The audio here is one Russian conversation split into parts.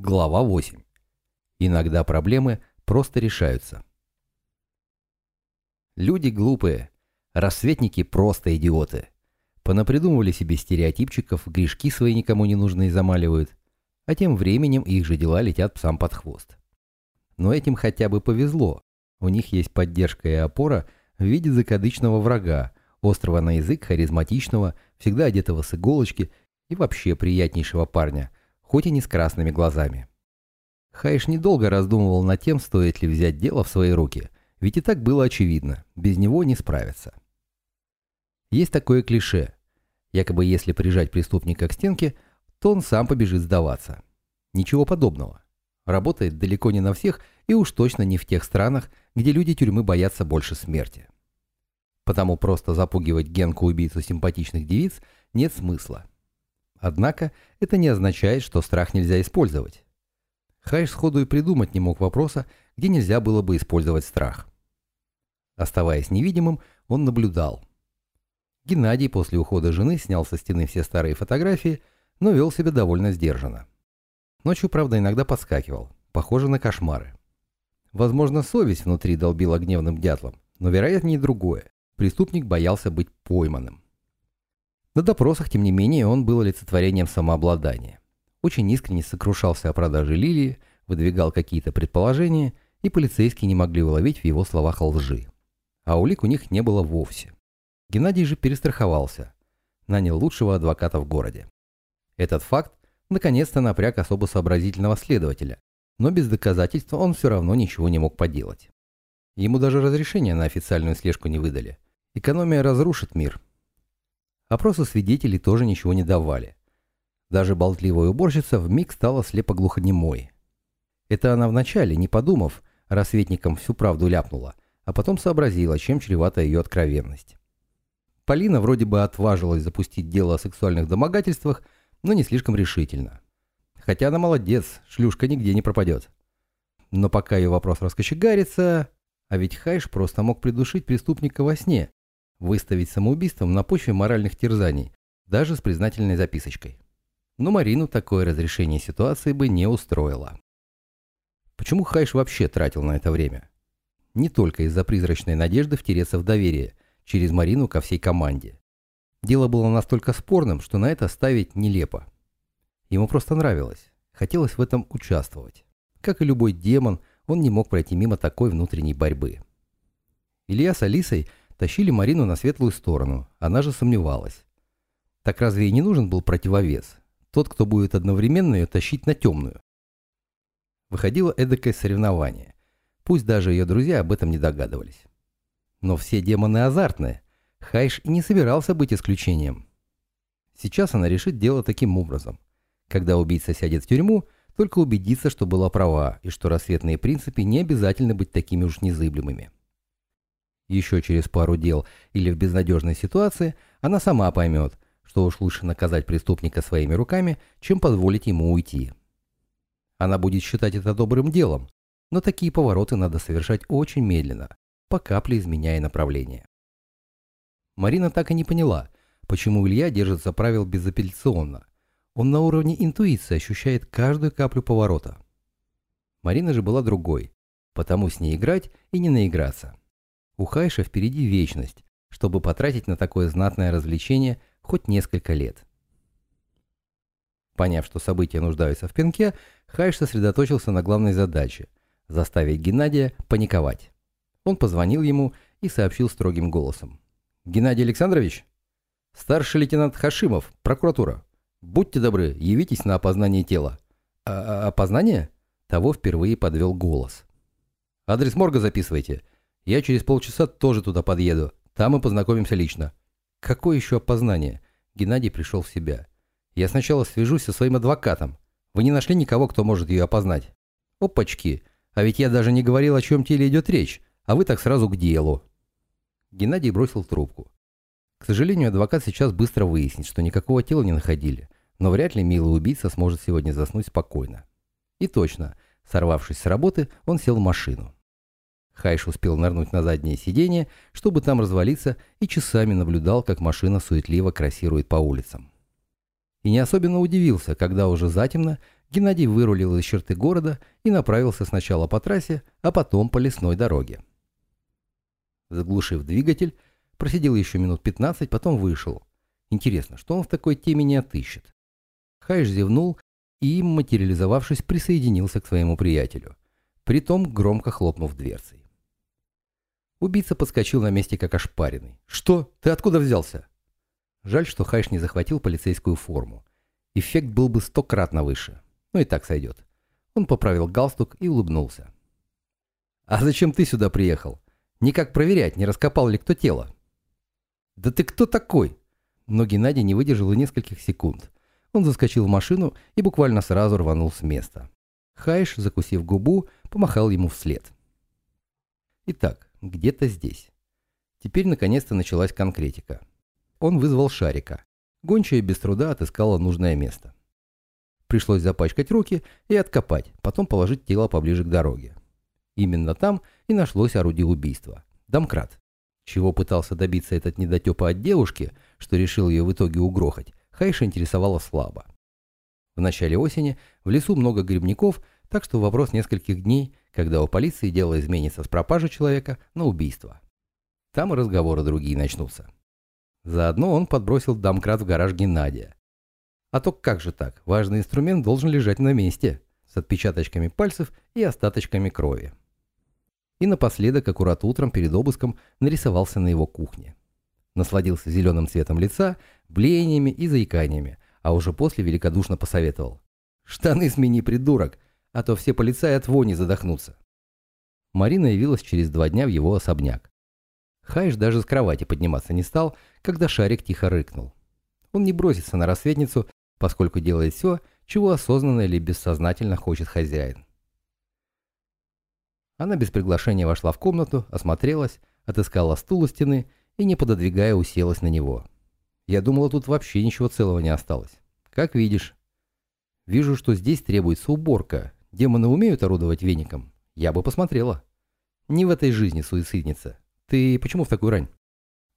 Глава 8. Иногда проблемы просто решаются. Люди глупые, рассветники просто идиоты. Понапридумывали себе стереотипчиков, грешки свои никому не нужные замаливают, а тем временем их же дела летят псам под хвост. Но этим хотя бы повезло. У них есть поддержка и опора в виде закадычного врага, острого на язык, харизматичного, всегда одетого с иголочки и вообще приятнейшего парня – хоть и не с красными глазами. Хайш недолго раздумывал над тем, стоит ли взять дело в свои руки, ведь и так было очевидно, без него не справиться. Есть такое клише. Якобы если прижать преступника к стенке, то он сам побежит сдаваться. Ничего подобного. Работает далеко не на всех и уж точно не в тех странах, где люди тюрьмы боятся больше смерти. Потому просто запугивать Генку-убийцу симпатичных девиц нет смысла. Однако это не означает, что страх нельзя использовать. Хайш сходу и придумать не мог вопроса, где нельзя было бы использовать страх. Оставаясь невидимым, он наблюдал. Геннадий после ухода жены снял со стены все старые фотографии, но вел себя довольно сдержанно. Ночью, правда, иногда подскакивал, похоже на кошмары. Возможно, совесть внутри долбила гневным дятлом, но вероятнее другое. Преступник боялся быть пойманным. На допросах, тем не менее, он был олицетворением самообладания. Очень искренне сокрушался о продаже лилии, выдвигал какие-то предположения, и полицейские не могли уловить в его словах лжи. А улик у них не было вовсе. Геннадий же перестраховался. Нанял лучшего адвоката в городе. Этот факт наконец-то напряг особо сообразительного следователя, но без доказательства он все равно ничего не мог поделать. Ему даже разрешения на официальную слежку не выдали. Экономия разрушит мир, Опросы свидетелей тоже ничего не давали. Даже болтливая уборщица вмиг стала слепо-глухонемой. Это она вначале, не подумав, рассветникам всю правду ляпнула, а потом сообразила, чем чревата ее откровенность. Полина вроде бы отважилась запустить дело о сексуальных домогательствах, но не слишком решительно. Хотя она молодец, шлюшка нигде не пропадет. Но пока ее вопрос раскочегарится, а ведь Хайш просто мог придушить преступника во сне, выставить самоубийством на почве моральных терзаний, даже с признательной записочкой. Но Марину такое разрешение ситуации бы не устроило. Почему Хайш вообще тратил на это время? Не только из-за призрачной надежды втереться в доверие через Марину ко всей команде. Дело было настолько спорным, что на это ставить нелепо. Ему просто нравилось, хотелось в этом участвовать. Как и любой демон, он не мог пройти мимо такой внутренней борьбы. Илья с Алисой тащили Марину на светлую сторону, она же сомневалась. Так разве и не нужен был противовес? Тот, кто будет одновременно ее тащить на темную. Выходило эдакое соревнование. Пусть даже ее друзья об этом не догадывались. Но все демоны азартные. Хайш и не собирался быть исключением. Сейчас она решит дело таким образом. Когда убийца сядет в тюрьму, только убедиться, что была права, и что рассветные принципы не обязательно быть такими уж незыблемыми. Еще через пару дел или в безнадежной ситуации она сама поймет, что уж лучше наказать преступника своими руками, чем позволить ему уйти. Она будет считать это добрым делом, но такие повороты надо совершать очень медленно, по капле изменяя направление. Марина так и не поняла, почему Илья держится правил безапелляционно. Он на уровне интуиции ощущает каждую каплю поворота. Марина же была другой, потому с ней играть и не наиграться. У Хайша впереди вечность, чтобы потратить на такое знатное развлечение хоть несколько лет. Поняв, что события нуждаются в пинке, Хайш сосредоточился на главной задаче – заставить Геннадия паниковать. Он позвонил ему и сообщил строгим голосом. «Геннадий Александрович? Старший лейтенант Хашимов, прокуратура. Будьте добры, явитесь на опознание тела». «А, -а опознание?» Того впервые подвел голос. «Адрес морга записывайте. Я через полчаса тоже туда подъеду. Там мы познакомимся лично. Какое еще опознание? Геннадий пришел в себя. Я сначала свяжусь со своим адвокатом. Вы не нашли никого, кто может ее опознать? Опачки. А ведь я даже не говорил, о чем теле идет речь. А вы так сразу к делу. Геннадий бросил трубку. К сожалению, адвокат сейчас быстро выяснит, что никакого тела не находили. Но вряд ли милый убийца сможет сегодня заснуть спокойно. И точно, сорвавшись с работы, он сел в машину. Хайш успел нырнуть на заднее сиденье, чтобы там развалиться, и часами наблюдал, как машина суетливо красирует по улицам. И не особенно удивился, когда уже затемно Геннадий вырулил из черты города и направился сначала по трассе, а потом по лесной дороге. Заглушив двигатель, просидел еще минут 15, потом вышел. Интересно, что он в такой теме не отыщет? Хайш зевнул и, материализовавшись, присоединился к своему приятелю, притом громко хлопнув дверцей. Убийца подскочил на месте как ошпаренный. «Что? Ты откуда взялся?» Жаль, что Хайш не захватил полицейскую форму. Эффект был бы стократно выше. Ну и так сойдет. Он поправил галстук и улыбнулся. «А зачем ты сюда приехал? Никак проверять, не раскопал ли кто тело?» «Да ты кто такой?» Но Геннадий не выдержал и нескольких секунд. Он заскочил в машину и буквально сразу рванул с места. Хайш, закусив губу, помахал ему вслед. Итак, где-то здесь. Теперь наконец-то началась конкретика. Он вызвал Шарика. Гончая без труда отыскала нужное место. Пришлось запачкать руки и откопать, потом положить тело поближе к дороге. Именно там и нашлось орудие убийства. Домкрат. Чего пытался добиться этот недотепа от девушки, что решил ее в итоге угрохать, Хайша интересовало слабо. В начале осени в лесу много грибников, так что вопрос нескольких дней, когда у полиции дело изменится с пропажи человека на убийство. Там и разговоры другие начнутся. Заодно он подбросил домкрат в гараж Геннадия. А то как же так? Важный инструмент должен лежать на месте, с отпечаточками пальцев и остаточками крови. И напоследок, аккурат утром перед обыском, нарисовался на его кухне. Насладился зеленым цветом лица, блениями и заиканиями, а уже после великодушно посоветовал. «Штаны смени, придурок, а то все полицаи от вони задохнутся». Марина явилась через два дня в его особняк. Хайш даже с кровати подниматься не стал, когда шарик тихо рыкнул. Он не бросится на рассветницу, поскольку делает все, чего осознанно или бессознательно хочет хозяин. Она без приглашения вошла в комнату, осмотрелась, отыскала стул у стены и, не пододвигая, уселась на него. Я думала, тут вообще ничего целого не осталось. Как видишь. Вижу, что здесь требуется уборка. Демоны умеют орудовать веником. Я бы посмотрела. Не в этой жизни, суицидница. Ты почему в такую рань?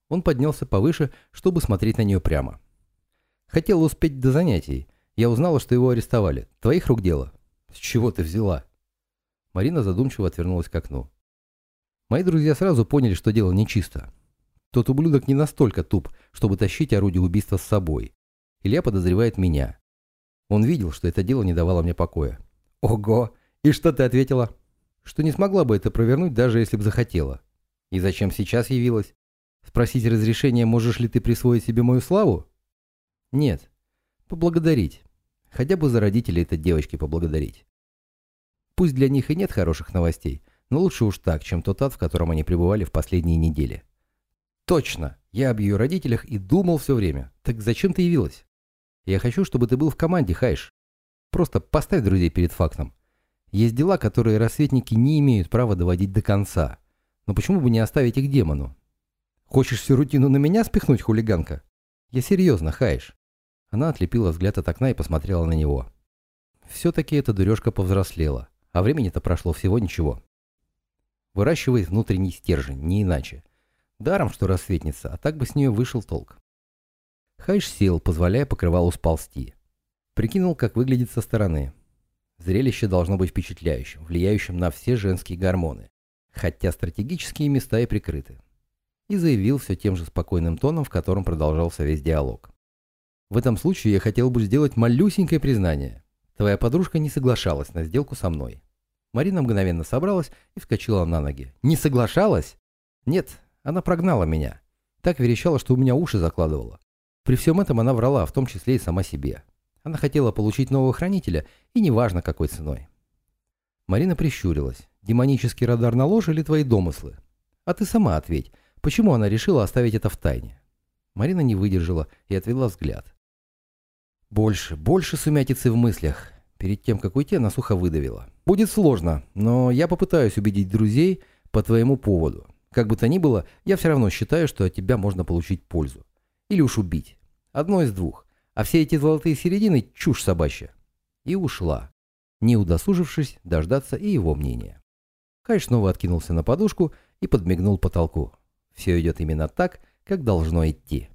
Он поднялся повыше, чтобы смотреть на нее прямо. Хотел успеть до занятий. Я узнала, что его арестовали. Твоих рук дело. С чего ты взяла? Марина задумчиво отвернулась к окну. Мои друзья сразу поняли, что дело нечисто. Тот ублюдок не настолько туп, чтобы тащить орудие убийства с собой. Илья подозревает меня. Он видел, что это дело не давало мне покоя. Ого! И что ты ответила? Что не смогла бы это провернуть, даже если бы захотела. И зачем сейчас явилась? Спросить разрешения, можешь ли ты присвоить себе мою славу? Нет. Поблагодарить. Хотя бы за родителей этой девочки поблагодарить. Пусть для них и нет хороших новостей, но лучше уж так, чем тот ад, в котором они пребывали в последние недели. Точно, я об ее родителях и думал все время. Так зачем ты явилась? Я хочу, чтобы ты был в команде, Хайш. Просто поставь друзей перед фактом. Есть дела, которые рассветники не имеют права доводить до конца. Но почему бы не оставить их демону? Хочешь всю рутину на меня спихнуть, хулиганка? Я серьезно, Хайш. Она отлепила взгляд от окна и посмотрела на него. Все-таки эта дурежка повзрослела. А времени-то прошло всего ничего. Выращивает внутренний стержень, не иначе. Даром, что рассветница, а так бы с нее вышел толк. Хайш сел, позволяя покрывалу сползти. Прикинул, как выглядит со стороны. Зрелище должно быть впечатляющим, влияющим на все женские гормоны, хотя стратегические места и прикрыты. И заявил все тем же спокойным тоном, в котором продолжался весь диалог. В этом случае я хотел бы сделать малюсенькое признание. Твоя подружка не соглашалась на сделку со мной. Марина мгновенно собралась и вскочила на ноги. Не соглашалась? Нет, она прогнала меня. Так верещала, что у меня уши закладывала. При всем этом она врала, в том числе и сама себе. Она хотела получить нового хранителя, и неважно какой ценой. Марина прищурилась. Демонический радар наложили твои домыслы? А ты сама ответь, почему она решила оставить это в тайне? Марина не выдержала и отвела взгляд. Больше, больше сумятицы в мыслях. Перед тем, как уйти, она сухо выдавила. Будет сложно, но я попытаюсь убедить друзей по твоему поводу. Как бы то ни было, я все равно считаю, что от тебя можно получить пользу. Или уж убить. Одно из двух. А все эти золотые середины – чушь собачья. И ушла, не удосужившись дождаться и его мнения. Кай снова откинулся на подушку и подмигнул потолку. Все идет именно так, как должно идти.